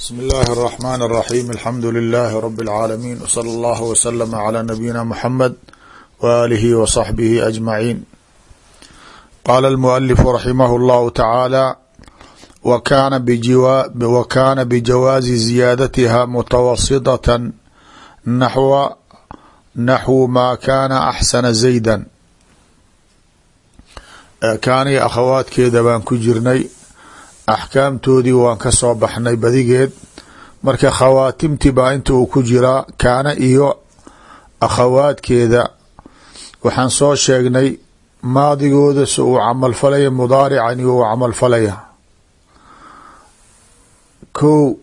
bsm اllahi الرحmn الرaحيم alxamdu لlh rb العaalمين wslى اllah wslm عlى nabiyina mxamed walihi wصaxbihi aجmaعin qala اlmuأlifu raximah اllahu taعaalى wakana bijawaazi ziyaadatiha mutawasitaة naxwa naxwu ma kana axsana zayda kaaniyo akhawaadkeeda baan ku jirnay axkaamtoodii waan ka soo baxnay badigeed. Marka khawaatimti baa inta uu ku jiraa kaana iyo akhawaadkeeda. Waxaan soo sheegnay maadigooda si uu camalfalaya mudaarican iyo uu camalfalaya kow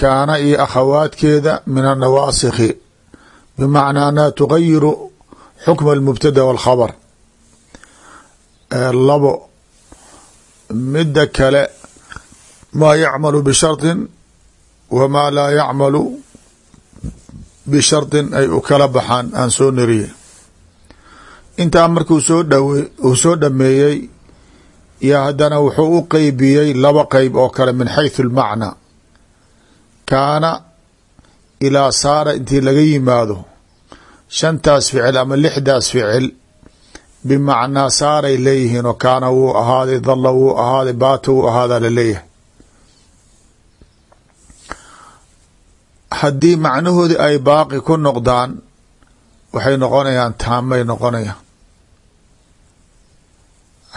kaana iyo akhawaadkeeda min annawaasikhi bimacnaa anha tugayiru xukma almubtada walkhabar. Labo midda kale maa yacmalu bishardin wamaa laa yacmalu bishardin ay u kala baxaan aan soo nariye intaa markuu soo dhawe uu soo dhameeyey yo haddana wuxuu u qeybiyey laba qeyb oo kale min xayثu اlmacna kaana ilaa saara intii laga yimaado shantaas ficil ama lixdaas ficil bimacnaa saaray leeyihiin oo kaana wuu ahaaday dalla wuu ahaaday baata wuu ahaadaa la leeyahay haddii macnahoodii ay baaqi ku noqdaan waxay noqonayaan taamay noqonayaan.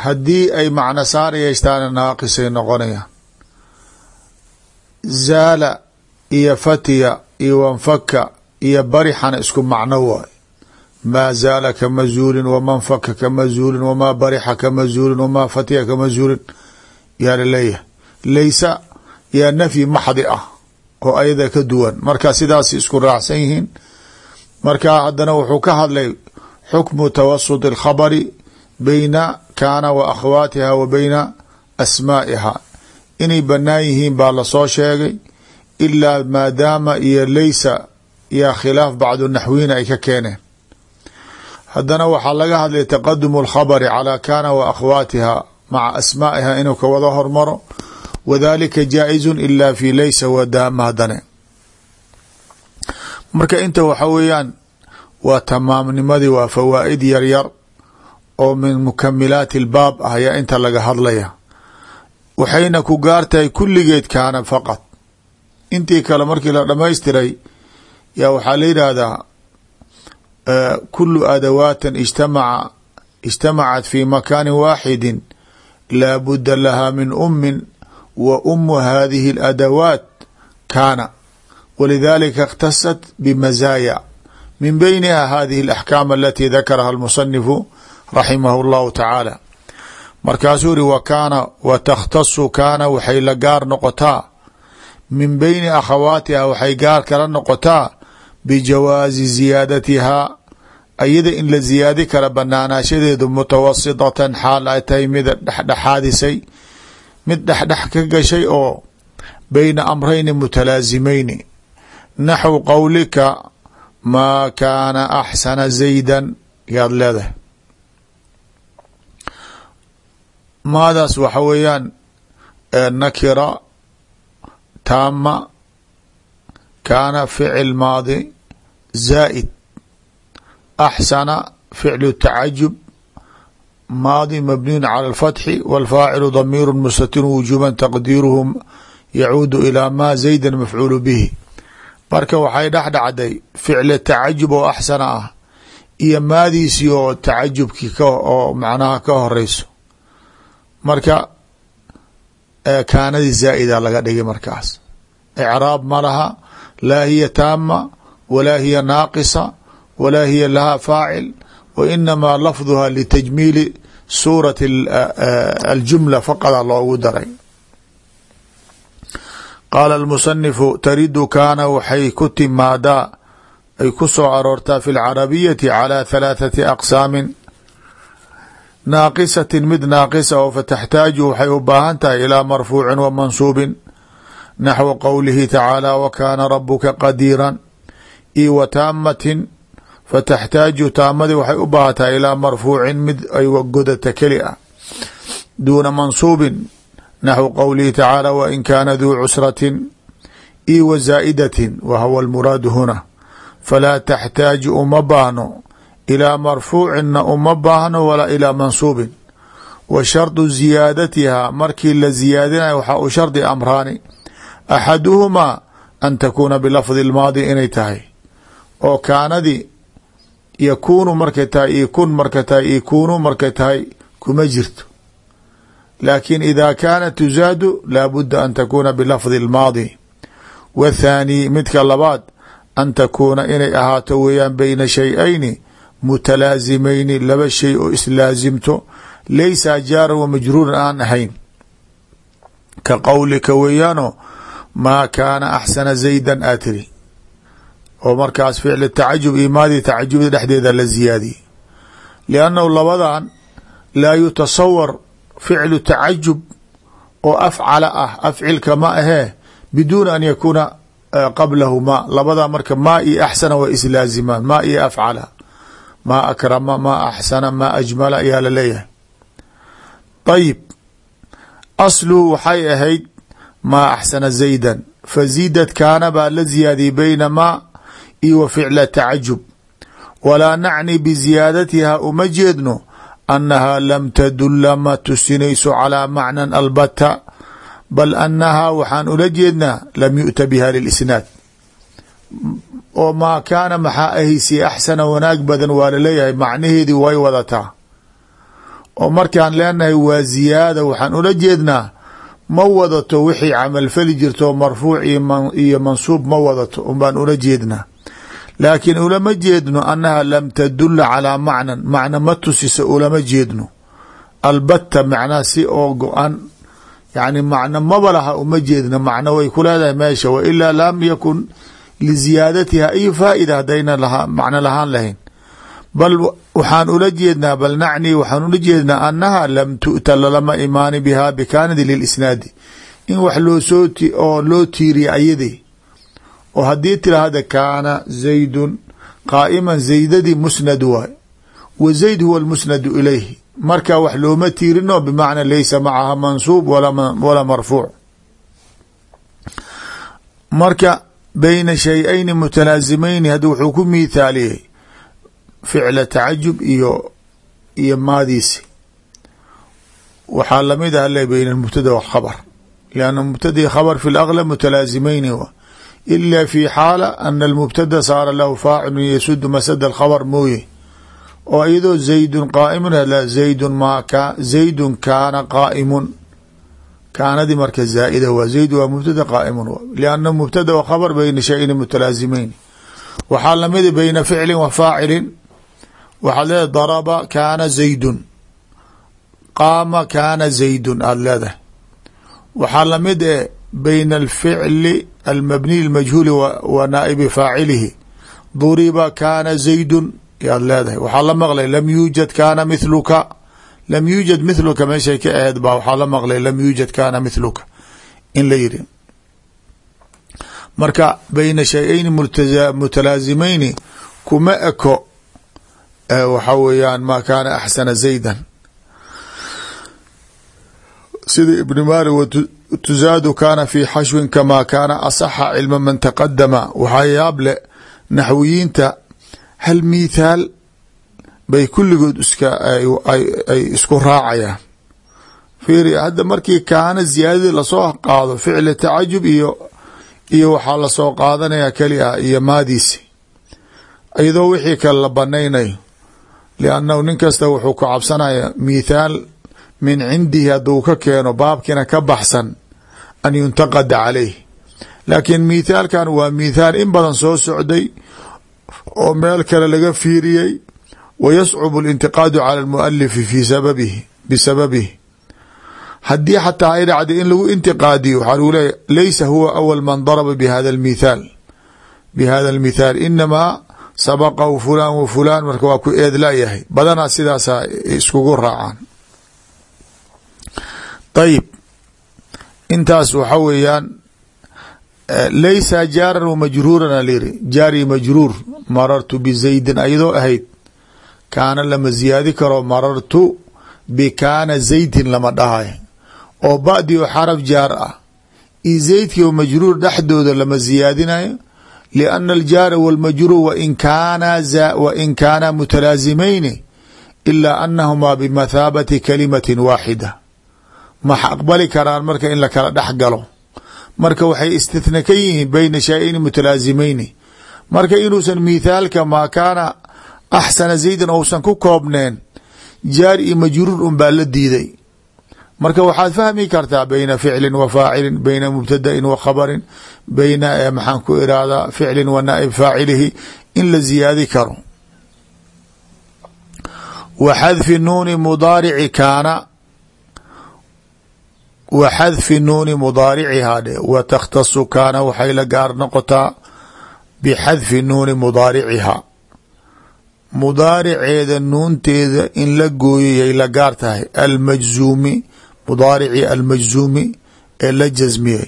Haddii ay macno saar yeeshtaana naaqisay noqonayaan. Zaala iyo fatiya iyo wanfaka iyo barixana isku macno waay maa zaala kama zuulin waman faka kama zuulin wamaa barixa kama zuulin wamaa fatiya kama zuulin yaa la leeyahay laysa yaa nafyi maxdi ah oo ayada ka duwan marka sidaas isku raacsan yihiin marka haddana wuxuu ka hadlay xukmu tawasut اlkhabari beyna kaana wa akhwaatiha wa beyna asmaa'iha inay banaan yihiin baa la soo sheegay ilaa maadaama iyo laysa yaa khilaaf bacdu naxwiina ay ka keeneen haddana waxaa laga hadlay taqadumu alkhabari calaa kana wa akhwaatiha maca asmaa'iha inuu ka wada hormaro. Wadalika jaa-izun ila fi laysa wadaama hadane marka inta waxa weeyaan waa tamaamnimadii waa fawaa'id yaryar oo min mukamilaati albaab ah ayaa inta laga hadlaya. Waxayna ku gaartahay kulligeed kaana faqad intii kale markii la dhammaystiray yaa waxaa la yidhaahdaa kulu adawaatin ijtamaca ijtamacat fi makaani waaxidi laa budda laha min umin wa umu hadihi اladawaat kaana walidalika اkhtasat bimazaaya min beyniha hadihi اlaxkaam alati dakaraha اlmusanifu raximahu اllahu tacaala markaasuu iri wa kaana wa takhtasu kaana waxay la gaar noqotaa min beyni akhawaatiha waxay gaar kala noqotaa bijawaazi ziyaadatihaa ayada in la ziyaadi kara banaanaashadeedu mutawasitatan xaal ay tahay mida dhexdhexaadisay mid dhexdhex ka gashay oo beyna amrayni mutalaazimayni naxwu qowlika maa kaana axsana zaydan yaad leedahay maadaas waxa weeyaan nakira taama kaana ficil maadi zaa'id axsana ficlu tacajub maadi mabniyun cala alfatxi walfaacilu damiiru mustatir wujuuban taqdiiruhu yacuudu ilaa maa zaydan mafcuulu bihi. Marka waxay dhex dhacday ficla tacajub oo axsana ah iyo maadiisii oo tacajubkii oo macnaha ka horeyso marka kaanadii zaa'ida laga dhigay markaas. Icraab ma laha laa hiya taama walaa hiya naaqisa walaa hiya lahaa faacil wa inamaa lafduha litajmiili suurati aljumla faqada loogu daray qaala almusanifu taridu kaana waxay ku timaadaa ay ku soo aroortaa fi lcarabiyati calى halaathati aqsaamin naaqisatin mid naaqisa oo fataxtaaju waxay u baahan tahay ilaa marfuucin wa mansuubin naxwu qowlihi tacaala wa kaana rabuka qadiiran io wa taamatin fataxtaaju taamadii waxay u baahantahay ilaa marfuucin mid ay godata keli ah duuna mansuubin naxwu qowlihi tacaala wain kaana duu cusratin io wa zaa'idatin wa huwa almuraadu huna falaa taxtaaju uma baahno ilaa marfuucinna uma baahno walaa ilaa mansuubin wa shardu ziyaadatihaa markii la ziyaadinayo waxaa u shardi amraani axaduhumaa an takuuna bilafdi lmaadi inay tahay oo kaanadii yakuunu markay tahay io kun markay tahay io kuunu markay tahay kuma jirto laakin ida kaanat tuzaadu laabudda an takuuna bilafdi اlmaadi wathaani midka labaad an takuuna inay ahaato weeyaan bayna shay-ayni mutalaazimayni laba shay oo islaasimto laysa jaaran wa majruuran aan ahayn ka qowlika weeyaano maa kaana axsana zaydan aa tiri oo markaas ficl tacajub iyo maadii tacajubda dhexdeeda la ziyaadiyey. Liannahu labadan laa yutasawar ficlu tacajub oo afcala ah afcilka ma ahee biduuna an yakuuna qablahu ma. Labadaa marka maa iyo axsana waa islaazimaan maa iyo afcala maa akrama maa axsana maa ajmala ayaa la leeyahay. Ayib asluhu waxay maa axsana zaydan faziidad kaana baa la ziyaadiyey bayna maa iyo wa ficla tacajub walaa nacni biziyaadatiha uma jeedno annahaa lam tadulla ma tusinayso calaa macnan albata bal annahaa waxaan ula jeednaa lam yu'ta biha lilisnaad oo maa kaana maxaa ahaysiye axsana wanaag badan waa la leeyahay macnaheedii way wadataa oo markaan leenahay waa ziyaada waxaan ula jeednaa ma wadato wixii camalfali jirto marfuuc iyo mansuub ma wadato un baan ula jeednaa laakiin ulama jeedno annaha lam tadulla calaa macnan macna ma tusisa ulama jeedno albatta macnaa si oo go-an yani macno maba laha uma jeedna macno way ku leedahay meesha wa ilaa lam yakun liziyaadatiha ayu faa'ida haddayna macno lahaan lahayn bal waxaan ula jeednaa bal nacni waxaan ula jeednaa annaha lam tu'ta lalama imaani biha bikaanadi lilisnaadi in wax loo soo oo loo tiiriya ayadii oo haddii tirahda kaana zaydun qaa'iman zaydadii musnad waay. Wa zayd huwa almusnadu ilayhi. Marka wax looma tiirino bimacna laysa macaha mansuub walaa marfuuc. Marka bayna shay-ayni mutalaazimayni hadda wuxuu ku miithaaliyey ficla tacajub iyo iyo maadiisi waxaa la mid ah le bayna mubtada wkhabr lianna mubtadai khabr fi laglab mutalaazimayni wa. Ila fi xaala ana almubtada saara lahu faacilun yasudu masada alkhabr mooye. Oo iyadoo zaydun qaaimun zaydun ma zaydun kaana qaaimun. Kaanadii marka zaa'ida waa zayd waa mubtada qaaimun lianna mubtada wa khabr bayna shayni mutalaazimayni waxaa lamida bayna ficlin wa faacilin waxaad leedahay daraba kaana zaydun. Qaama kaana zaydun aada leedahay. Waxaa la mid e bayna alficli almabniy lmajhuuli wa naa'ibi faacilihi. Duriba kaana zaydun yaad leedahay. Waxaa la maqlay lam yuujad kaana mithluka. Lam yuujad mithluka meeshay ka aheed baa waxaa la maqlay lam yuujad kaana mithluka. In la yiri marka bayna shay-ayni mutalaazimayni kuma eko waxa weeyaan ma kaana axsana zaydan. Sida ibn mali tuzaadu kaana fi xashwin kamaa kaana asaxa cilma man taqadama waxaa yaab le hal mithaal bay kulligood iska ay isku raacayaan. Fiiri hadda markii kaana ziyaadadii la soo qaado ficli tacajub iyo iyo waxaa la soo qaadanaya keli ah iyo maadiisi iyadoo wixii kale la banaynayo liannahu nin kasta wuxuu ku cabsanaya mithaal min cindihi hadduu ka keeno baabkiina ka baxsan an yuntaqada caleyh laakiin mithaalkan waa mithaal in badan soo socday oo meel kale laga fiiriyey wa yascubu alintiqaadu cala almualifi fi sababihi bisababihi haddii xataa ay dhacda in lagu intiqaadiyo waxaa lagu leeya laysa huwa awal man daraba bihada mithaal bihada almithaal sabaqahu fulan wa fulan marka waa ku eedlayahay badanaa sidaasa iskugu raacaan. Ayib intaas waxa weeyaan laysa jaaran wa majruuran a layiri jaari majruur marartu bizaydin ayadoo ahayd kaana lama ziyaadi karo marartu bikaana zaydin lama dhahay. Oo badi oo xaraf jaar ah iyo zaydkii oo majruur lama ziyaadinayo lianna aljaara walmajruur wain kaana mutalaazimayni ilaa anahumaa bimathaabati kalimatin waaxida max aqbali karaan marka in la kala dhex galo marka waxay istithna ka yihiin bayna shay-ayni mutalaazimayni marka inuusan mithaalka maa kaana axsana zaydan ousan ku koobneen jaar iyo majruur un baa la diiday marka waxaad fahmi kartaa bayna ficlin wa faacilin bayna mubtadain wa khabarin bayna maxaan ku irahdaa ficlin wa naaib faacilihi in la ziyaadi karo. Wa xadfi nuuni mudaarici kaana wa xadfi nuuni mudaaricihaa dhe wa takhtasu kaana waxay la gaar noqotaa bixadfi nuuni mudaaricihaa. Mudaariceeda nuunteeda in la gooyayay la gaar tahay almajzuumi mudaarici almajzuumi ee la jasmiyey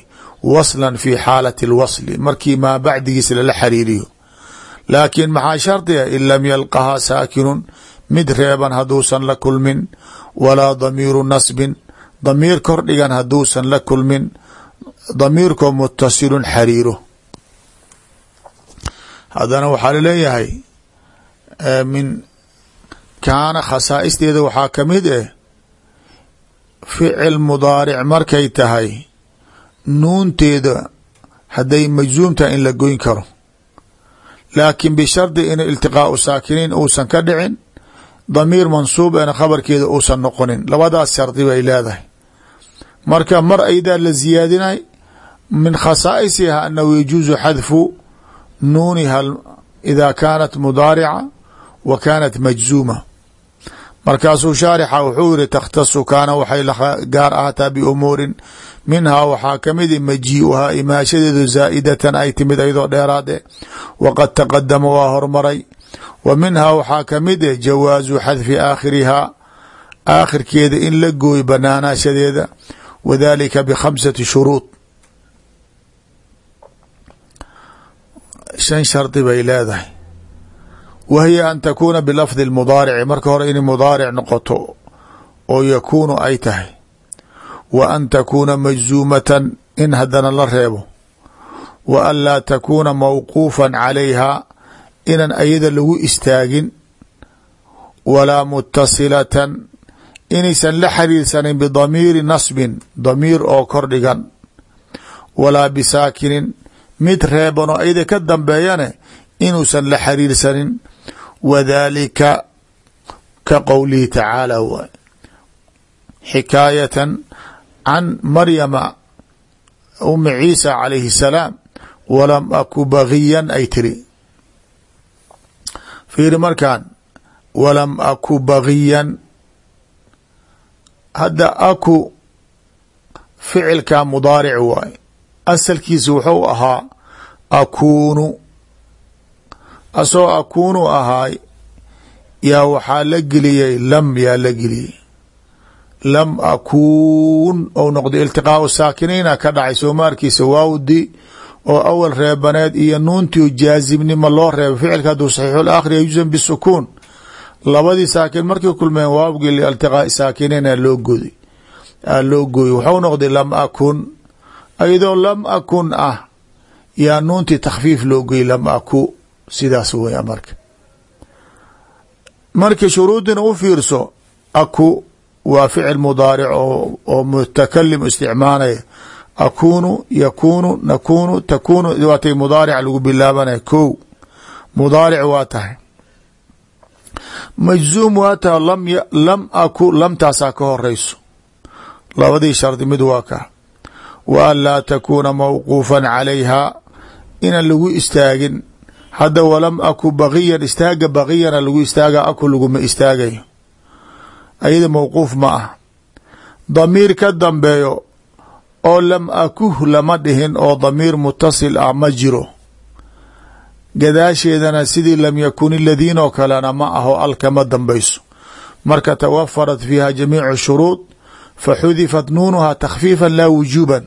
waslan fi xaalati اlwasli markii maa bacdigiis lala xariiriyo laakiin maxaa shardiga in lam yalqahaa saakinun mid reeban hadduusan la kulmin walaa damiiru nasbin damiir kordhigan hadduusan la kulmin damiirkoo mutasilun xariiro haddana waxaa la leeyahay min kaana khasaa'isteeda waxaa ka mid eh ficil mudaaric markay tahay nuunteeda hadday majzuum tahay in la goyn karo. Laakiin bishardi in iltiqaau saakiniin uusan ka dhicin damiir mansuub eena khabarkeeda uusan noqonin. Labadaas shardi bay leedahay. Marka mar aydaa la ziyaadinay min khasaa'isiha anahu yajuusu xadfu nuuniha ida kaanat mudaarica wa kaanat majzuuma markaasuu shaarixa wuxuu yiri takhtasu kaana waxay gaar ahaataa biumuurin. Minhaa waxaa ka mid majiiuhaa imaashadeedu zaa'idatan ay timid ayadoo dheeraade. Waqad taqadama waa hormaray. Wa minhaa waxaa ka mid eh jawaasu xadfi aakhirihaa aakhirkeeda in la gooy banaanaashadeeda wadalika bikhamsati shuruud. Shan shardi bay leedahay wa hiya an takuuna bilafdi mudaarici marka hore inay mudaaric noqoto oo yakuunu ay tahay wa an takuuna majzuumatan in haddana la reebo wa an laa takuuna mawquufan calayhaa inan ayada lagu istaagin walaa mutasilatan inaysan la xiriirsanin bidamiiri nasbin damiir oo kor dhigan walaa bisaakinin mid reeban oo ayada ka dambeeyane inuusan la xiriirsanin wadalika ka qowlihi tacaala waay xikaayatan can maryama umi ciisa calayhi salaam walam aku bagiyan ay tiri fiiri markaan walam aku bagiyan hadda aku ficilka mudaaric waay asalkiisa wuxuu ahaa akuunu asoo akuunu ahaay yaa waxaa la geliyey lam yaa la geliyey. Lam akuun ou noqday iltiqaau saakiniina ka dhacay soomaarkiisa waawdi oo awal reebaneed iyo nuuntii jaazimnima loo reebay. Ficilka hadduu saxiixul aakhir yajuusan bisukuun. Labadii saakin markay kulmeen waawgii liiltiqaai saakiniina loo goday aa loo gooyey waxau noqday lam akun ayadoo lam akun ah yaa nuuntii takhfiif loo goyey lam aku sidaas weya marka. Marka shuruudina u fiirso aku waa ficil mudaaric oo mutakalim isticmaalaya. Akunu yakunu nakunu takunu waatay mudaaric lagu bilaabanaya ko mudaaric waa tahay. Majzuum waa tahay lam aku lamtaasaa ka horeyso labadii shardi mid waa ka. Wa an laa takuuna mawquufan calayha inaan lagu istaagin hadda walam aku bagiyan istaaga bagiyana lagu istaaga aku laguma istaagayo ayada mawquuf ma ah. Damiir ka dambeeyo oo lam akuh lama dhihin oo damiir mutasil ah ma jiro. Gadaasheedana sidii lam yakun iladiin oo kalena ma aho alkama dambayso. Marka tawafarat fiiha jamiicu shuruud faxudifat nuunuha takhfiifa laa wujuuban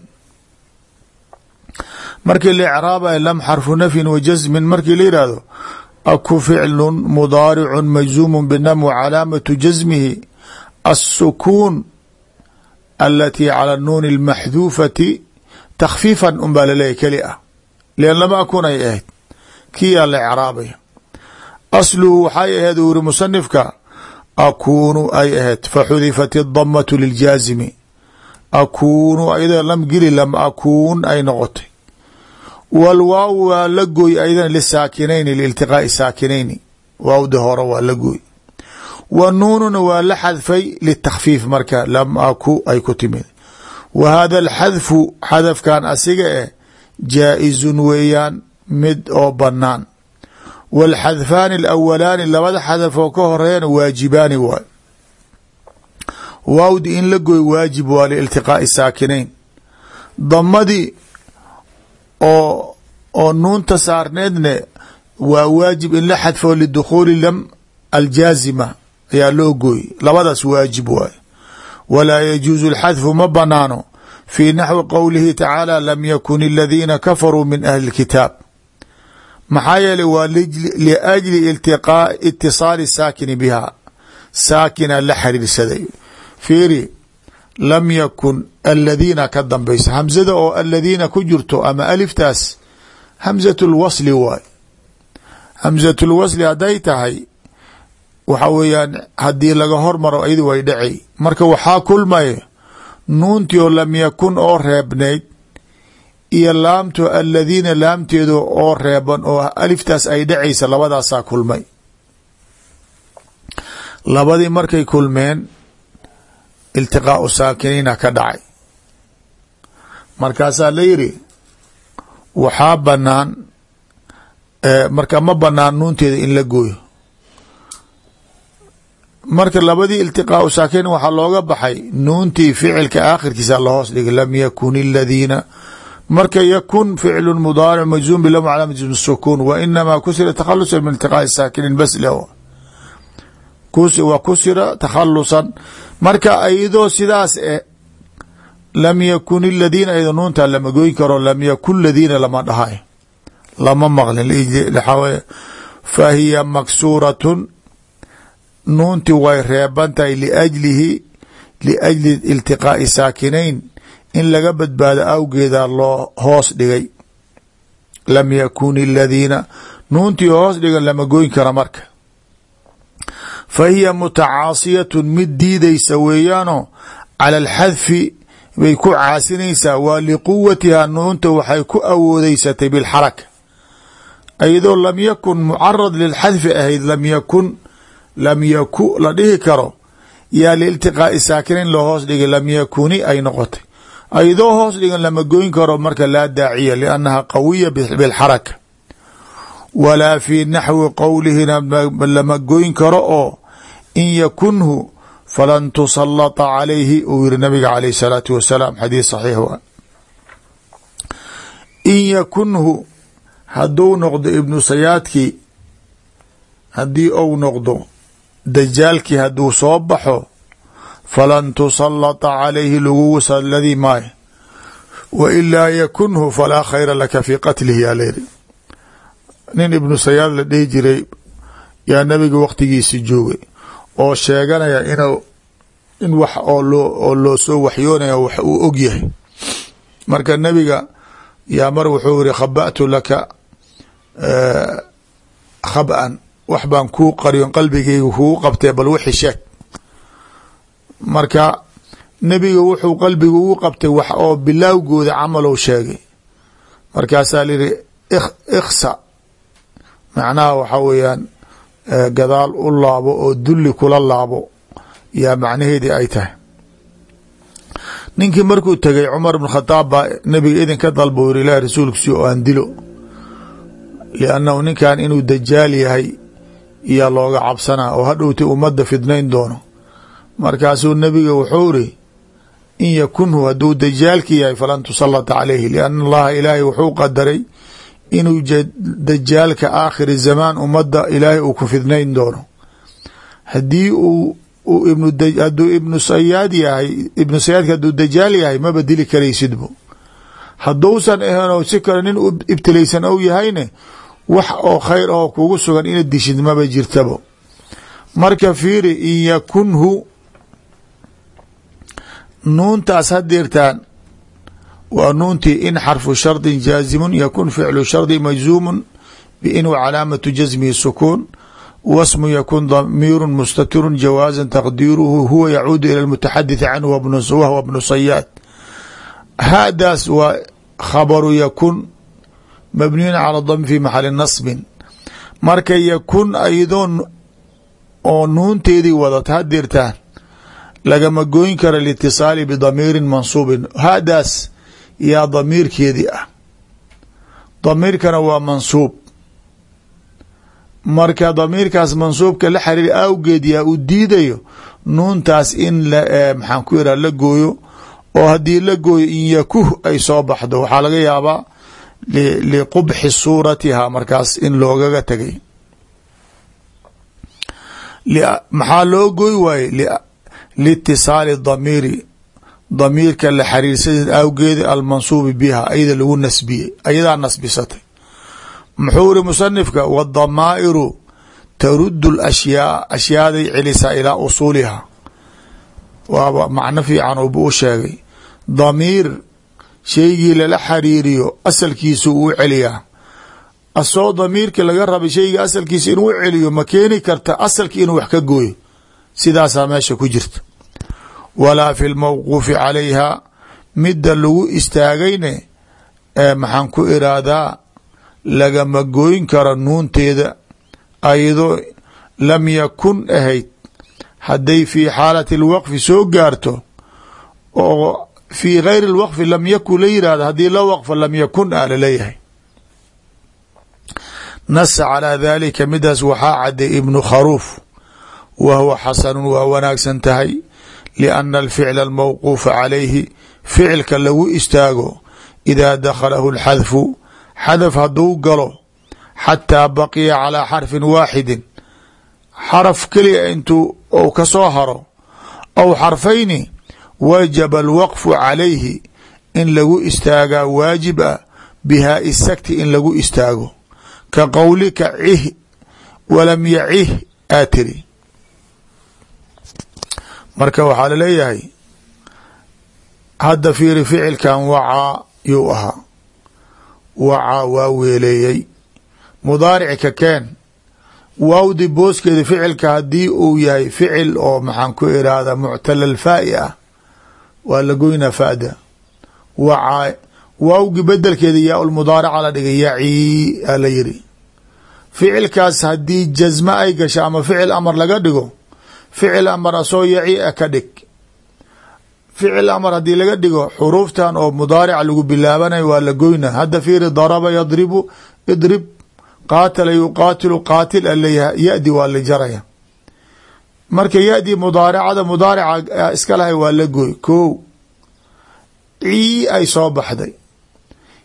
markii la icraabay lam xarfu nafyin wa jasmin markii la yihahdo aku ficlu mudaaricu majzuumu binam wa calaamatu jasmihi assukuun alatii cala nuuni اlmaxduufati takfiifan un baa laleeyahy keli ah. Lean lama akun ay ahayd. Kiyaa la ecraabaya asluhu waxay ahayd uu yiri musanifka akuunu ay ahayd faxudifat اdamatu liljaazimi akuunu ayadoo lam geli lam akuun ay noqotay walwaaw waa la gooy aydan lisaakinayni liiltiqaai saakinayni waawda hore waa la gooy. Wa nuununa waa la xadfay litakfiif marka lam aku ay ku timid. Wa hada alxadfu xadafkan asiga eh jaa-izun weeyaan mid oo banaan wاlxadfaani alawalaani labada xadaf oo ka horeeyana waajibaani waawdi in la gooy waajib waa liiltiqaai saakinayn. Damadii oo oo nuunta saarneedne waa waajib in la xadfo lidukhuuli lam aljaazima ayaa loo gooy labadaas waajib waay walaa yajuuzu alxadfu ma banaano. Fii naxwi qowlihi tacaala lam yakun aladiina kafaruu min ahli اlkitaab maxaa yeelay waa liajli itisaali saakini biha saakina la xiriirsaday. Fiiri lam yakun aladiina ka dambaysa. Hamzada oo aladiina ku jirto ama aliftaas hamzat lwasli waay. Hamzat lwasli hadday tahay waxa weeyaan haddii laga hormaro ayadi way dhacay. Marka waxaa kulmaya nuuntii oo lam yakun oo reebnayd iyo laamto aladiina laamteedu oo reeban oo aliftaas ay dhacaysa labadaasaa kulmay. Labadii markay kulmeen iltiqaau saakiniina ka dhacay. Markaasaa la yiri waxaa banaan marka ma banaan nuunteeda in la gooyo. Marka labadii iltiqaau saakiniin waxaa looga baxay nuuntii ficilka aakhirkiisa lahoos dhigay lam yakun aladiina marka yakun ficlu mudaaric majzuum bilam calaamati sukuun wa inamaa kusira takhalusan min iltiqaai saakiniin bas le wa kusira takhalusan marka ayadoo sidaas e lam yakun aladiina ayado nuuntaa lama goyn karo lam yakun ladiina lama dhahay. Lama maqlin. Fa hiya maksuuratun nuunti way reeban tahay liajlihi liajli iltiqaai saakinayn. In laga badbaado awgeeda loo hoos dhigay. Lam yakun aladiina nuuntii hoos dhigan lama goyn kara marka fa hiya mutacaasiyatun mid diidaysa weeyaanoo cala alxadfi bay ku caasinaysaa waa liquwatihaa nuunta waxay ku awoodeysatay bilxaraka iyadoo lam yakun mucarad lilxadfi ahayd lam yakun lam yaku la dhihi karo. yaa liiltiqaai saakinayn loo hoos dhigay lam yakuni ay noqotay ayadoo hoos dhigan lama goyn karo marka laa daaciya liannaha qawiya bilxaraka walaa fii naxwi qowlihina lama goyn karo oo in yakunhu falan tusalata calayhi uu yiri nabiga calayh salaatu wasalaam xadiis saxiix wa in yakunhu hadduu noqdo ibnu sayaadkii haddii ou noqdo dajaalkii hadduu soo baxo falan tusalata calayhi lagugu saladi maayo. wa ilaa yakunhu falaa khayra laka fii qatlihi yaa layiri nin ibnu sayaad la dhihi jiray yaa nabiga waqtigiisi joogay oo sheeganaya inuu in wax oo loo oo loo soo waxyoonaya wax uu og yahay. Marka nebiga yaa mar wuxuu yiri khaba'tu laka khab'an wax baan kuu qariyon qalbigayga kugu qabtee bal wixi sheeg. Marka nebiga wuxuu qalbiga ugu qabtay wax oo bilaawgooda camalow sheegay. Markaasaa layihi ikhsa macnaha waxaa weeyaan gadaal u laabo oo dulli kula laabo yaa macnaheedii ay tahay. Ninkii markuu tegay cumar bn khadaab baa nebiga idinka dalba yiri ilahi rasuulkiisi oo aan dilo. Liannahu ninkan inuu dajaal yahay yaa looga cabsanaa oo hadhowtay ummadda fidnayn doono. Markaasuu nebiga wuxuu iri in yakunhu hadduu dajaalki yahay falan tusalata calayhi lianna allaha ilaahay wuxuu qadaray inuu dajaalka aakhiri zamaan ummadda ilaahay uu ku fidnayn doono. Haddii uu hadduu ibnu sayaad yahay ibnu sayaadka hadduu dajaal yahay maba dili karaysidbo hadduusan ahaeno si kale nin ibtilaysan ou yahayne wax oo khayr oo kugu sugan ina dishid maba jirtabo. Marka fiiri in yakunhu nuuntaas hadeertaan waa nuuntii in xarfu shardi jaazimun yakun ficlu shardi majzuumun bin calaamatu jasmihi sukuun wasmu yakun damiiru mustatiru jawaaza taqdiiruhu huwa yacuudu ila mutaxadiثi canhu wahwa bnu sayaad haadaas waa khabaru yakun mabniyun cala dami fi maxali nasbin. Marka yakun ayadoo oo nuunteedii wadata hadeertaan lagama gooyn kara litiصaali bdamiirin mansuubin haadaas yaa damiirkeedii ah. Damiirkana waa mansuub. Marka damiirkaas mansuubka la xiriir awgeed yaa u diidayo nuuntaas in maxaan ku yidhah la gooyo oo haddii la gooyo in yakuh ay soo baxdo waxaa laga yaabaa liqubxi suuratiha markaas in loogaga tegay. Maxaa loo gooy waaye? Liitisaali damiiri damiirka la xariirsadeed awgeeda almansuubi biha ayada lagu nasbiyey ayadaa nasbisatay. Muxuu iri musanifka wadamaa'iru taruddu lashyaa ashyaaday celisaa ilaa usuuliha. Waaba macno fiican uba u sheegay. Damiir shaygii lala xariiriyo asalkiisu uu celiyaa. Asoo damiirki laga rabay shayga asalkiisa inuu celiyo ma keeni karta asalki inuu wax ka gooyo. Sidaasaa meesha ku jirta walaa fi lmawquufi calayha midda lagu istaagayne ee maxaan ku iraahdaa lagama gooyn karo nuunteeda ayadoo lam yakun ahayd hadday fii xaalati alwaqfi soo gaarto oo fii gayri lwaqfi lam yakun la yiraahdo haddii la waqfa lam yakun a la leeyahay nasa calaa dalika midaas waxaa caday ibnu kharuuf wa huwa xasanu waa wanaagsan tahay lianna alficla almawquufa calayhi ficilka lagu istaago idaa dakhalahu alxadfu xadaf hadduu galo xataa baqiya calaa xarfin waaxidin xaraf keliya intuu ou ka soo haro aw xarfayni wajaba alwaqfu calayhi in lagu istaagaa waajib ah bihaai sakti in lagu istaago ka qowlika cih walam yacih aa tiri marka waxaa la leeyahay hadda fiiri ficilkan wacaa yuu ahaa. Wacaa waa weeleeyey. Mudaaric ka keen. Waawdi booskeeda ficilka haddii uu yahay ficil oo maxaan ku iraahda muctalal faa'i ah waa la goynaa fa'da. Wacaa waawgi bedelkeeda yaa ulmudaaraca la dhigay yacii aa la yiri ficilkaas haddii jasma ay gasho ama ficil amar laga dhigo ficil amar asoo yaci ka dhig. Ficil amar haddii laga dhigo xuruuftan oo mudaarica lagu bilaabanayo waa la goyna. Hadda fiiri daraba yadribu idrib qaatala yuqaatilu qaatil aleeyaha ya-di waa la jaraya. Marka ya-di mudaaracada mudaarica iska lahay waa la gooy ko cii ay soo baxday.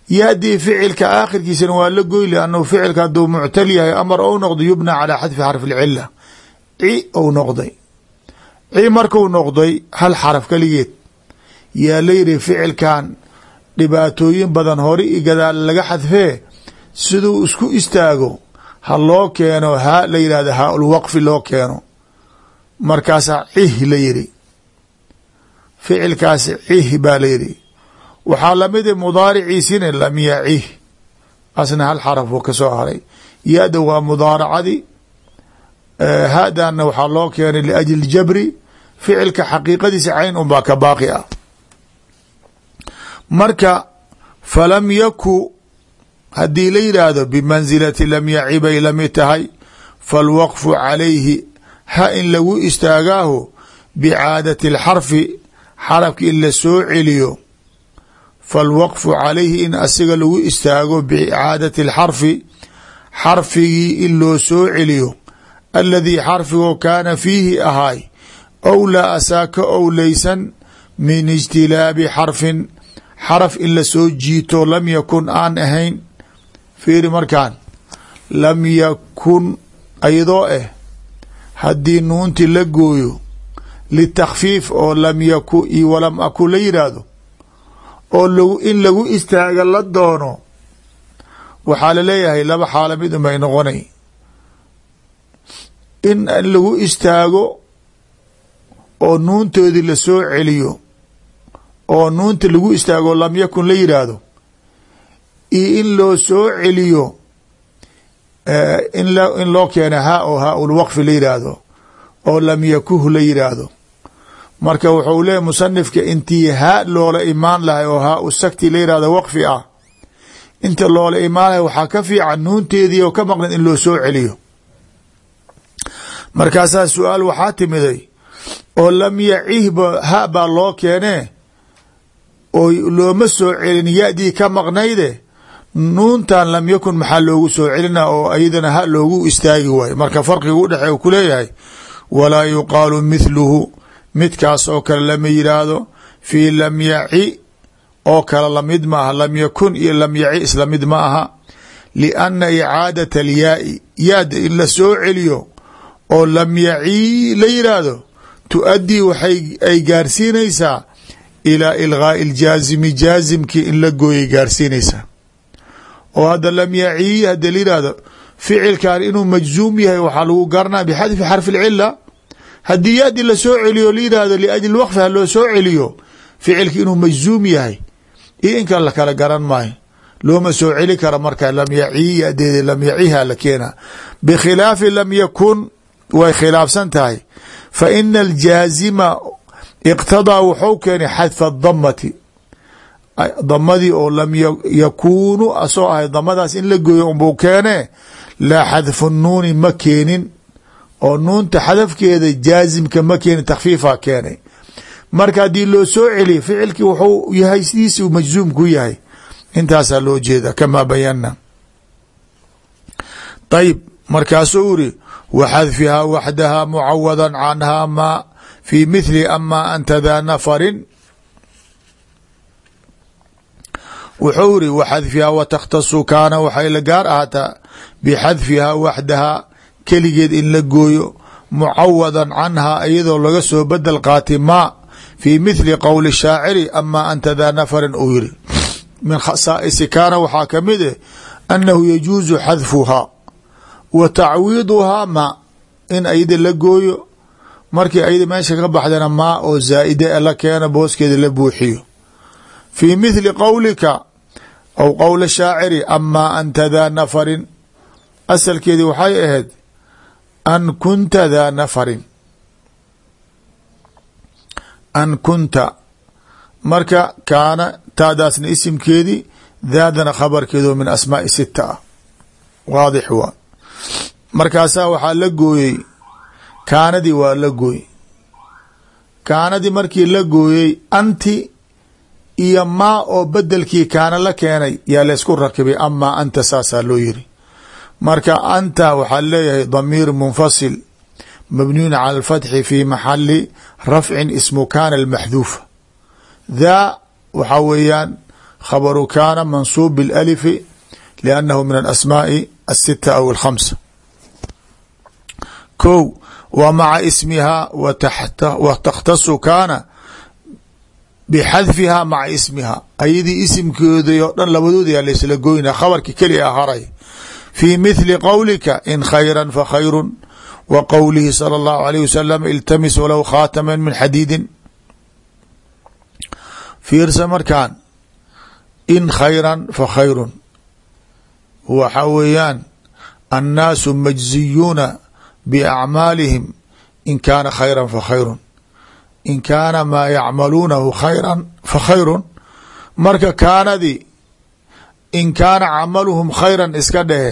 Ya-dii ficilka aakhirkiisana waa la goy liannahu ficilka hadduu muctal yahay amar ou noqdo yubna calaa xadfi xarfi lcila ci ou noqday ci marku noqday hal xaraf keligeed yaa la yidhi ficilkan dhibaatooyin badan hore i gadaal laga xadfee? Siduu isku istaago ha loo keeno haa la yidhahda haa ulwaqfi loo keeno. Markaasaa cih la yidhi. Ficilkaas cih baa la yidhi. Waxaa lamida mudaariciisina lam yacih asna hal xaraf uu ka soo haray. Ya-da waa mudaaracadii haadana waxaa loo keenay liajli jabri ficilka xaqiiqadiisa cayn unbaa ka baaqi ah. Marka falam yaku haddii la yidhaahdo bimansilati lam yaci bay lami tahay falwaqfu calayhi ha in lagu istaagaahu bicaadati alxarfi xarafki in la soo celiyo falwaqfu calayhi in asiga lagu istaago bicaadati alxarfi xarfigii in loo soo celiyo aladii xarfigoo kaana fiihi ahaay ow laa asaaka owleysan min ijtilaabi xarfin xaraf in la soo jiito lam yakun aan ahayn fiiri markaan lam yakun ayadoo ah haddii nuunti la gooyo litakfiif oo lam yaku iyo walam aku la yidhaahdo oo in lagu istaaga la doono waxaa la leeyahay laba xaala mid unbay noqonay in lagu istaago oo nuuntoodii la soo celiyo oo nuunta lagu istaago lam yakun la yidhaahdo iyo in loo soo celiyo in loo keena haa oo haa ulwaqfi la yidhaahdo oo lam yakuh la yidhaahdo marka wuxuu leeyahy musanifka intii haa loola imaan lahay oo haa u sakti la yidhahdo waqfi ah inta loola imaan lahay waxaa ka fiican nuunteedii oo ka maqnad in loo soo celiyo markaasaa su'aal waxaa timiday oo lam yacihba ha baa loo keenee? Oo looma soo celin ya-dii ka maqnayde? Nuuntan lam yakun maxaa loogu soo celina oo ayadana ha loogu istaagi waayo marka farqiga udhexee ku leeyahay walaa yuqaalu mithluhu midkaas oo kale lama yidhaahdo fii lam yaci oo kale la mid ma aha lam yakun iyo lam yaci isla mid ma aha lianna icaadat alyaai yaada in la soo celiyo oo lam yaci la yidhaahdo tu-addii waxay ay gaarsiinaysaa ilaa ilgaai ljaazimi jaazimkii in la gooyay gaarsiinaysaa oo hadda lam yaci hadda la yidhaahdo ficilkan inuu majzuum yahay waxaa lagu garanaa bixadfi xarfi lcila haddii yaadi la soo celiyo la yidhaahdo liajli waqfi loo soo celiyo ficilki inuu majzuum yahay iyo inkan la kala garan maayo. Looma soo celi kara marka lam yaci yadeeda lam yaciha la keena bikhilaafi lam yakun way khilaafsan tahay. Fa ina aljaazima iqtadaa wuxuu keenay xadfa damati damadii oo lam yakuunu asoo ahay damadaas in la gooyo unbuu keenee laa xadfu nuuni ma keenin. Oo nuunta xadafkeeda jaazimka ma keenin takfiifaa keenay. Marka haddii loo soo celiya ficilkii wuxuu yahay sidiisi majzuum ku yahay. Intaasaa loo jeeda kamaa bayana ayib markaasuu iri waxadfihaa waxdaha mucawada canhaa ma fi mithli ama anta daa nafarin wuxuu iri waxadfihaa watakhtasu kaana waxay la gaar ahaataa bixadfihaa waxdaha keligeed in la gooyo mucawadan canhaa iyadoo laga soo bedel qaatay maa fii mithli qowli shaaciri ama anta daa nafarin uu yiri min khasaa'isi kaana waxaa ka mid eh annahu yajuusu xadfuhaa wa tacwiiduhaa ma in ayada la gooyo markii ayada meesha ka baxdana maa oo zaa'ide la keena booskeeda la buuxiyo. Fii mithli qowlika aw qowla shaaciri amaa anta daa nafarin. Asalkeedii waxay ahayd an kunta daa nafarin. An kunta. Marka kaana taadaasna isimkeedii daadana khabarkeedu min asmaai sita ah waadix waa markaasaa waxaa la gooyey. Kaanadii waa la gooyey. Kaanadii markii la gooyey anti iyo maa oo bedelkii kaana la keenay yaa laysku rakibay amaa anta saasaa loo yiri. Marka anta waxaa leeyahay damiir munfasil mabniyun cala alfatxi fi maxali rafcin ismu kaana almaxduufa daa waxaa weeyaan khabaru kaana mansuub bilalifi liannahu min alasmaai asita aw ko wa maca ismihaa wa takhtasu kaana bxadfihaa maca ismihaa ayadii isimkeeday oo dhan labadooda laysla goyna khabarki keli a haray. Fii mithli qowlika in khayra fakhayru wa qowlihi salى اllahu alayh wasalam iltamis walow khaataman min xadiidin. Fiirsa markaan in khayran fakhayrun waxa weeyaan annaasu majziyuuna biacmaalihim in kaana khayra fakhayrun in kaana maa yacmaluunahu khayra fa khayrun marka kaanadii in kaana camaluhum khayran iska dhehe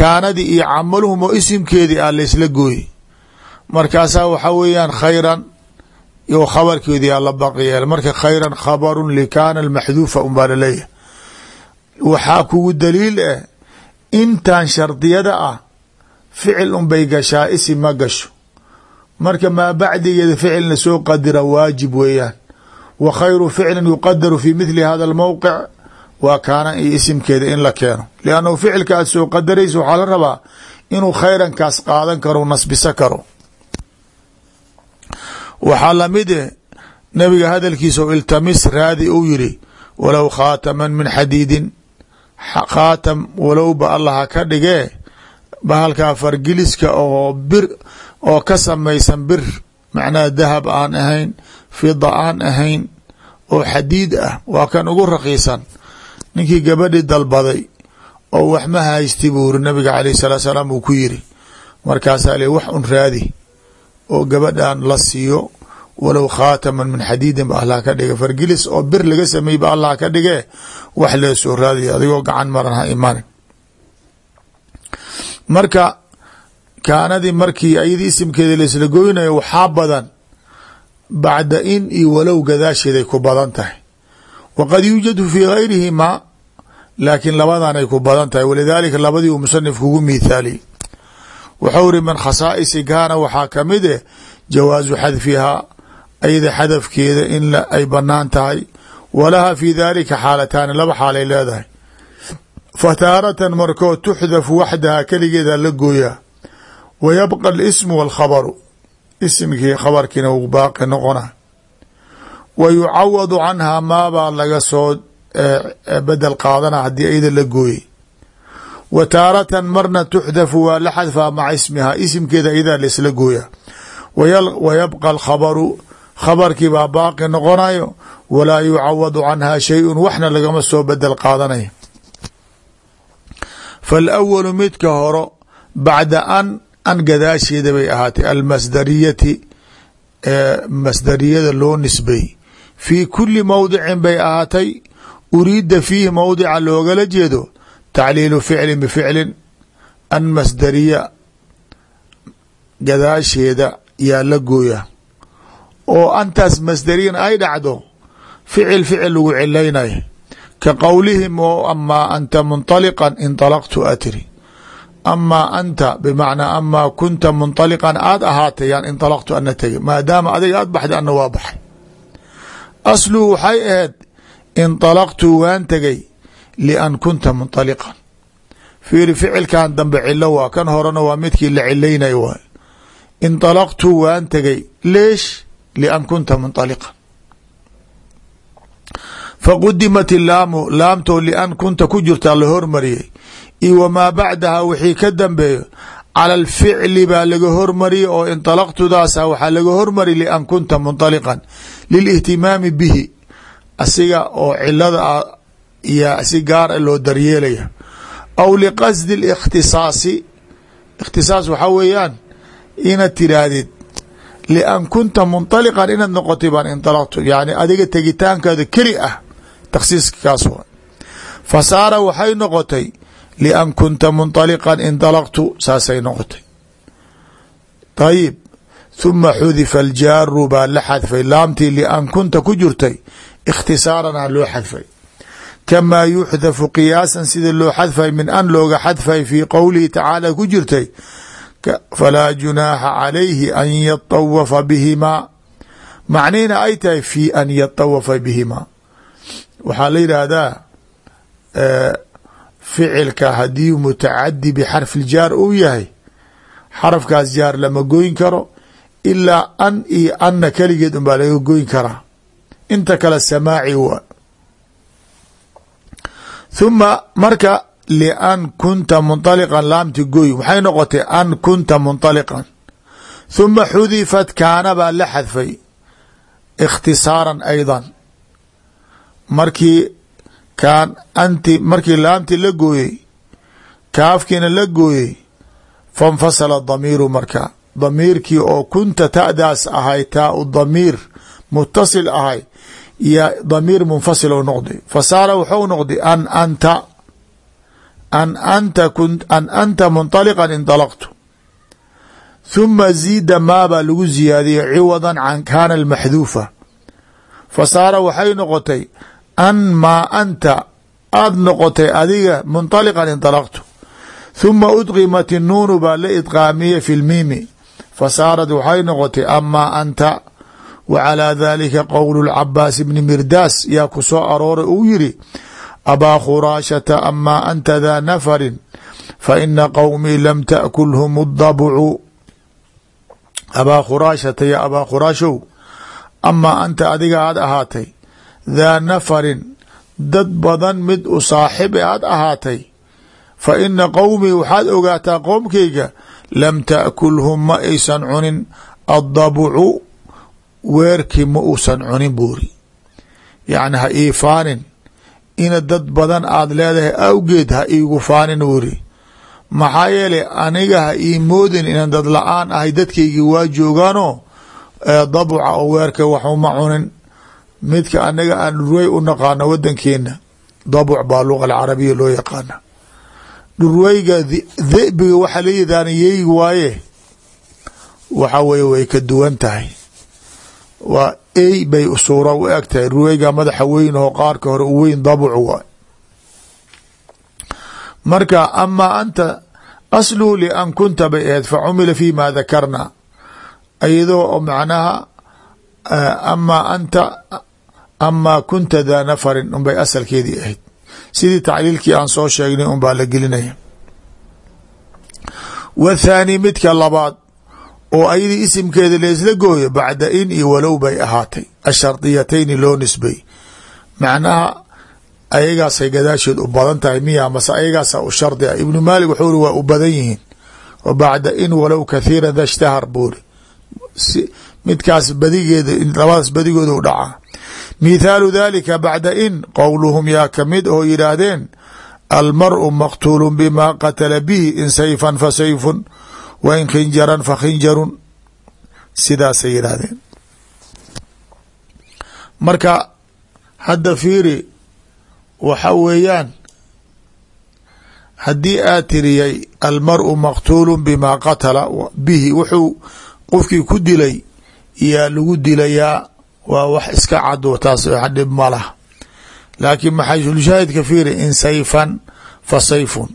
kaanadii iyo camaluhum oo isimkeedii ah laysla gooye markaasaa waxaa weeyaan khayran iyo khabarkeedii a la baqiyeel marka khayran khabarun likaana almaxduufa unbaa la leeyahay waxaa kugu daliil ah intan shardiyada ah ficil unbay gashaa isim ma gasho. Marka maa bacdigeeda ficilna soo qadira waajib weeyaan. Wa khayru ficlin yuqadaru fi mithli hada almowqic waa kaana iyo isimkeeda in la keeno. Liannahu ficilka aad soo qadaraysa waxaa la rabaa inuu khayrankaas qaadan karo nasbiso karo. Waxaa la mid eh nabiga hadalkiisa o iltamis raadi uu yiri walow khaataman min xadiidin khaatam walowba allaha ka dhigee bahalkaa fargiliska oo bir oo ka samaysan bir macnaha dahab aan ahayn fida aan ahayn oo xadiid ah waa kan ugu raqiisan. Ninkii gabadhi dalbaday oo wax ma haysti buu iri nabiga alayh salaatu salaam uu ku yiri markaasaa le wax un raadi oo gabadhan la siiyo walow khaataman min xadiidin ba allah ka dhige fargilis oo bir laga sameey ba allah ka dhige wax leesoo raadiya adigoo gacan maran ha imanin marka kaanadii markii ayadii isimkeeda laisla goynayo waxaa badan bacda in iyo walow gadaasheeday ku badan tahay. Waqad yuujadu fii gayrihima laakiin labadanay ku badan tahay. Walidaalika labadii uu musanifku ugu miithaaliyey. Wuxuu iri min khasaa'isi kaana waxaa ka mid eh jawaasu xadfihaa ayada xadafkeeda in ay bannaan tahay. Walaha fi dalika xaalataani laba xaalay leedahay fa taaratan markoo tuxdafu waxdaha keligeeda la gooyaa wa yabqa alismu walkhabaru. Isimkii khabarkiina uu baaqi noqona. Wa yucawadu canhaa maabaa laga soo bedel qaadana haddii ayada la gooyey. Wa taaratan marna tuxdafu waa la xadfaa maca ismihaa isimkeeda ayadaa laisla gooyaa wa yabqa alkhabaru khabarkii baa baaqi noqonayo walaa yucawadu canha shayun waxna lagama soo bedel qaadanayo faalawalu midka horo bacda an an gadaasheeda bay ahaatay almasdariyati masdariyada loo nisbay fii kuli mowdicin bay ahaatay uriida fiihi mowdica loogala jeedo tacliilu ficlin bificlin an masdariya gadaasheeda yaa la gooya oo antaas masdariyan ay dhacdo ficil ficil lagu cilaynay ka qowlihim oo amaa anta munطaliqan inطalaqtu atri amaa anta bimacnaa amaa kunta munطaliqan aad ahaatay yaan inطalaqtu ana tegay maadaama adiga aad baxday ana waa baxay asluu waxay ahayd inطalaqtu waan tegay lian kunta munطaliqan fiiri ficilkan dambe cilo waa kan horena waa midkii la cilaynay waay inطalaqtu waan tegay leesh lian kunta munطaliqan faqudimat ilaamu laamtoo lian kunta ku jirtaa la hormariyey io wamaa bacdaha wixii ka dambeeyo cala alficli baa laga hormariyey oo inطalaqtudaasa waxaa laga hormariy lian kunta munطaliqan lilihtimaami bihi asiga oo cilada yaa si gaar a loo daryeelaya aw liqasdi اlikhtisaasi ikhtisaas waxaa weeyaan inaad tiraahdid lian kunta munطaliqan inaad noqotay baan inطalaqtu yani adiga tegitaankaada keli ah takhsiiska kaas wa fa saara waxay noqotay lian kunta munطaliqan inطalaqtu saasay noqotay. Ayib huma xudifa aljaaru baa la xadfay laamtii lian kunta ku jirtay ikhtisaarana loo xadfay. Kamaa yuxdafu qiyaasan sida loo xadfay min an looga xadfay fii qowlihi tacaala ku jirtay falaa junaaxa calayhi an yatawafa bihimaa. Macnihina ay fi an yatawafa bihimaa waxaa la yidhaahdaa ficilka haddii mutacadi bixarfi jaar uu yahay xarafkaas jaar lama goyn karo ilaa an iyo anna keligeed unbaa laga goyn karaa. Inta kale samaaci wa thuma marka lian kunta munطaliqan laamti goyn waxay noqotay an kunta munطaliqan thuma xudifat kaana baa la xadfay ikhtisaaran aydan markii kaan anti markii laamti la gooyey kaafkiina la gooyey fanfasala damiiru markaa damiirkii oo kunta ta'daas ahay taa u damiir mutasil ahay ya damiir munfasil noqday. Fasaara waxu noqday an anta an anta an anta munطaliqan inطalaqtu huma ziida maabaa lagu ziyaadiyey ciwadan can kaana almaxduufa. Fasaara waxay noqotay an maa anta aad noqotay adiga munطaliqan inطalaqtu huma udqimat الnuunu baa la idqaamiyey fi lmiimi fasaarad waxay noqotay amaa anta wa calىa dalika qowl اcabaas bni mirdaas yaa ku soo arooray uu yiri abaa khuraashata amaa anta daa nafarin faina qowmii lam taأkulhm اdabcu abaa khuraashata ya abaa khuraashow amaa anta adiga aad ahaatay daa nafarin dad badan mid u saaxib e aad ahaatay fa ina qowmii waxaad ogaataa qoomkayga lam taakulhum ma aysan cunin addabcu weerkii ma uusan cunin buuri yani ha ii faanin ina dad badan aada leedahay awgeed ha iigu faanin wuri maxaa yeelay aniga ha ii moodin inaan dad la'aan ahay dadkaygii waa joogaanoo dabca oo weerka waxuma cunin midka anaga aan dhurwey u naqaano wadankeena dabc baa luqa alcarabiya loo yaqaana. Dhurweyga dhibiga waxaa layidhahda yeyg waaye waxa weye way ka duwan tahay. Waa ey bay suura u eg tahay dhurweyga madaxa weyn oo qaarka hore u weyn dabc waay marka amaa anta asluhu lian kunta bay ahayd facumila fi ma dakarna iyadoo macnaha amaa anta amaa kunta daa nafarin unbay asalkeedii ahayd. Sidii tacliilkii aan soo sheegnay unbaa la gelinaya. Wathaani midka labaad oo ayadii isimkeeda laisla gooyo bacda in iyo walow bay ahaatay. Ashardiyatayni loo nisbay. Macnaha ayagaasay gadaasheed u badan tahay miya mase ayagaasa u shardi ah. Ibnu maalik wuxuu uri waa u badan yihiin. Wa bacda in walow kathiira da shtahar buuri midkaas badigeeda labadaas badigooda u dhacaa mithaalu dalika bacda in qowluhum yaa ka mid oo yidhaahdeen almaru maqtuulu bima qatala bihi in sayfan fa sayfun wa in khinjaran fa khinjarun. Sidaasay yidhaahdeen. Marka hadda fiiri waxa weeyaan haddii aad tiriyay almaru maqtuulu bima qatala bihi wuxuu qofkii ku dilay yaa lagu dilayaa waa wax iska cad taas dhib ma laha. Laakiin maxasulshaahidka fiiri in sayfan fa sayfun.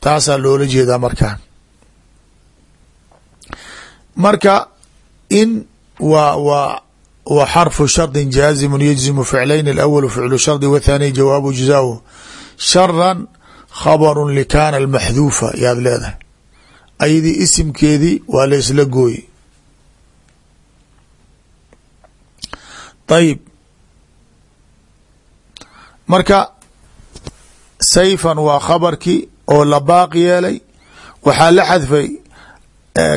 Taasaa loola jeedaa markaan. Marka in waa waa wa xarfu shardin jaazimu yajzimu ficlayn alawalu ficlu shardi wathani jawaabu jazaahu. Sharan khabaru likaana almaxduufa yaad leedahay. Ayadii isimkeedii waa la isla ayib marka sayfan waa khabarkii oo la baaq yeelay waxaa la xadfay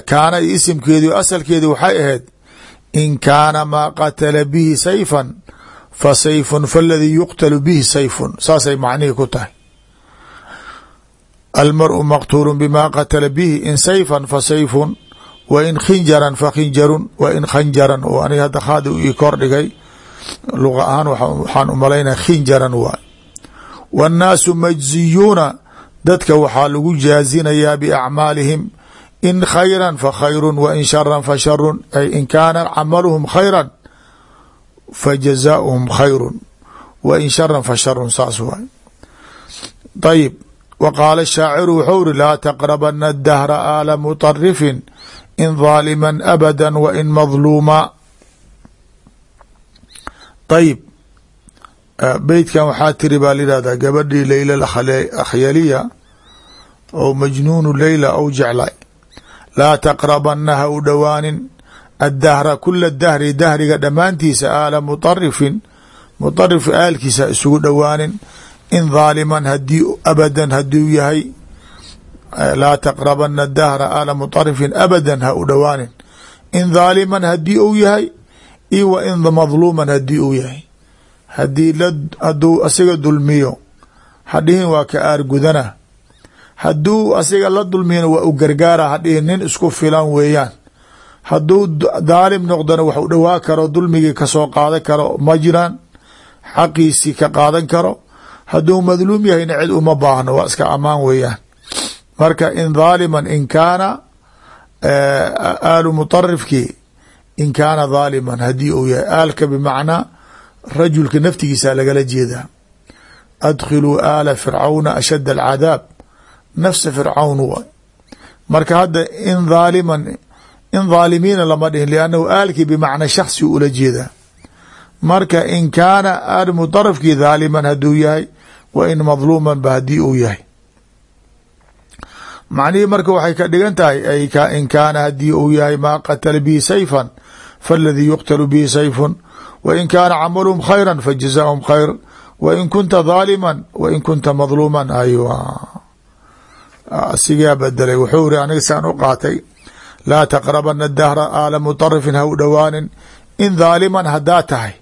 kaana isimkeedii asalkeedii waxay ahayd in kaana maa qatala bihi sayfan fa sayfun faladii yuqtalu bihi sayfun saasay macnihii ku tahay almaru maqtuulu bima qatala bihi in sayfan fa sayfun wa in khinjaran fa khinjarun wa in khanjaran oo aniga hadda khaadi ii kor dhigay luqa ahaan waxaan u malaynaa khinjaran waay wاnnaasu majziyuuna dadka waxaa lagu jaazinayaa biacmaalihim in khayra fakhayru wain shara fasharun ay in kaana camaluhum khayra fajazaauhum khayru wain shara fasharun saas waay. Ayib wa qaala shaaciru wuxuu uri laa taqrabana dahra aala muطarifin in daalima abada wain madluuma ayib eh, beytkan waxaa tiri baa layihahdaa gabadhii leyla akhyaliya oo majnuunu leyla ou jeclay laa taqrabanna ha u dhowaanin addahra kula dahri dahriga dhammaantiisa aala muarifin muarif aalkiisa ha isugu dhowaanin in daaliman haddii abadan haduu yahay eh, laa taqrabana dahra aala muarifin abadan ha u dhowaanin in daaliman haddii uu yahay io wa in madluuman haddii uu yahay. Hadii haduu asiga dulmiyo hadhihin waa ka aargudana haduu asiga la dulmiyana waa u gargaara hadhihin nin isku filan weeyaan. Haduu daalim noqdona wax u dhowaa karo dulmigii ka soo qaadan karo ma jiraan. Xaqiisii ka qaadan karo. Haduu madluum yahayna cid uma baahno waa iska amaan weeyaan. Marka in dhaaliman in kaana aalu muطarifkii in kaana dhaaliman haddii uu yahay aalka bimacnaa rajulka naftigiisa lagala jeedaa. Adkhiluu aala fircawna ashad alcadaab. Nafsa fircawn waay marka hadda in dhaaliman in dhaalimiina lama dhihin liannahu aalkii bimacna shaksi ula jeedaa. Marka in kaana aal muطarifkii dhaaliman haduu yahay wa in madluuman ba haddii uu yahay macnihii marka waxay ka dhigan tahay in kaana haddii uu yahay maa qatala bihi sayfan faladii yuqtalu bihi sayfun wa in kaana camaluhum khayra fajazaahum khayr wa in kunta dhaaliman wa in kunta madluuman aywa. Sigaa bedelay wuxuu iri aniga saan u qaatay laa taqrabana dahra aala muطarifin ha u dhowaanin in dhaaliman hadaa tahay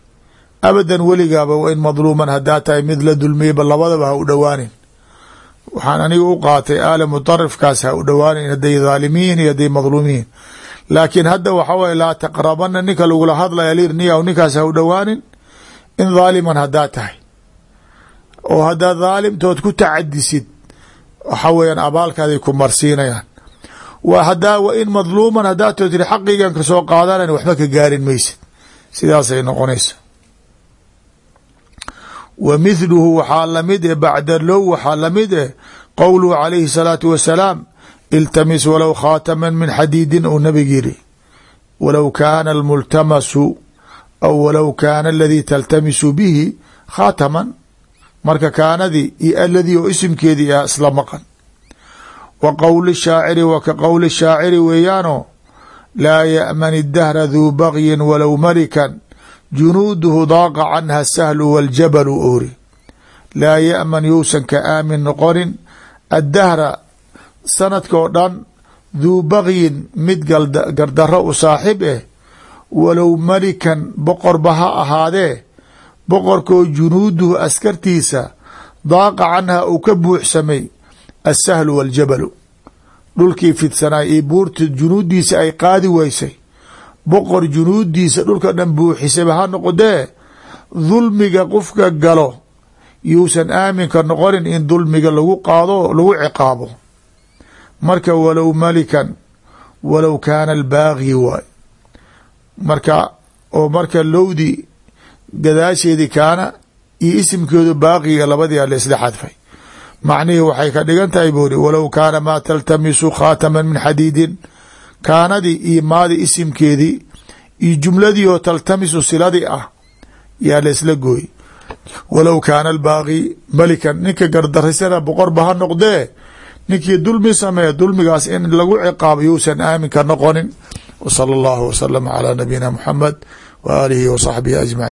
abadan weligaaba wain madluuman hadaa tahay mid la dulmiyeyba labadaba ha u dhowaanin waxaan aniga u qaatay aala mutarifkaas ha u dhowaanin haday dhaalimiin iyo haday madluumiin. Laakiin hadda waxa weye laa taqrabana ninka lagula hadlaya lir niyaw ninkaas ha u dhowaanin in dhaaliman hadaa tahay. Oo haddaad dhaalimtood ku tacadisid waxa weeyaan abaalkaaday ku marsiinayaan. Wa hadaa wa in madluuman haddaa too tiri ka soo qaadanan waxba ka gaarin maysid. Sidaasay noqonaysa wa mithluhu waxaa la mid eh bacda low waxaa la mid eh qowluhu calayhi salaatu wasalaam iltamis walow khaataman min xadiidin ou nabig yiri walow kaana almultamasu aw walow kaana aladii taltamisu bihi khaataman marka kaanadii iyo aladii oo isimkeedii ah isla maqan. Wa qowli shaaciri wa ka qowli shaaciri weeyaano laa ya'man idahra duu bagyin walow malikan junuuduhu daaqa canha sahlu waljabalu oori laa ya'man yousan ka aamin noqonin addahra sanadka oo dhan duu bagyin mid gardaro u saaxib eh walow malikan boqorba ha ahaadee boqorkoo junuuduhu askartiisa daaqa canha uu ka buuxsamay asahlu waljabalu. Dhulkii fidsanay iyo buurta junuuddiisa ay qaadi weysay boqor junuuddiisa dhulka dhan buuxisaba ha noqdee? Dulmiga qofka galo yuusan aaminka noqonin in dulmiga lagu qaado lagu ciqaabo. Marka walow malikan walow kaana albaagyi waay. Marka oo marka lowdi gadaasheedii kaana iyo isimkeedu baaqiga labadii la isla xadfay. Macnihii waxay ka dhigan tahay buuri walow kaana maa taltamisu khaataman min xadiidin kaanadii iyo maadii isimkeedii iyo jumladii oo taltamisu siladii ah yaa la isla gooy walow kaana albaaqi malikan ninka gardarisana boqorba ha noqdee? Ninkii dulmi sameeya dulmigaas in lagu ciqaabo yousan aaminka noqonin. W sala allahu wasalama calaa nabiyina muxamed wa aalihi wa saxbihi ajmaciin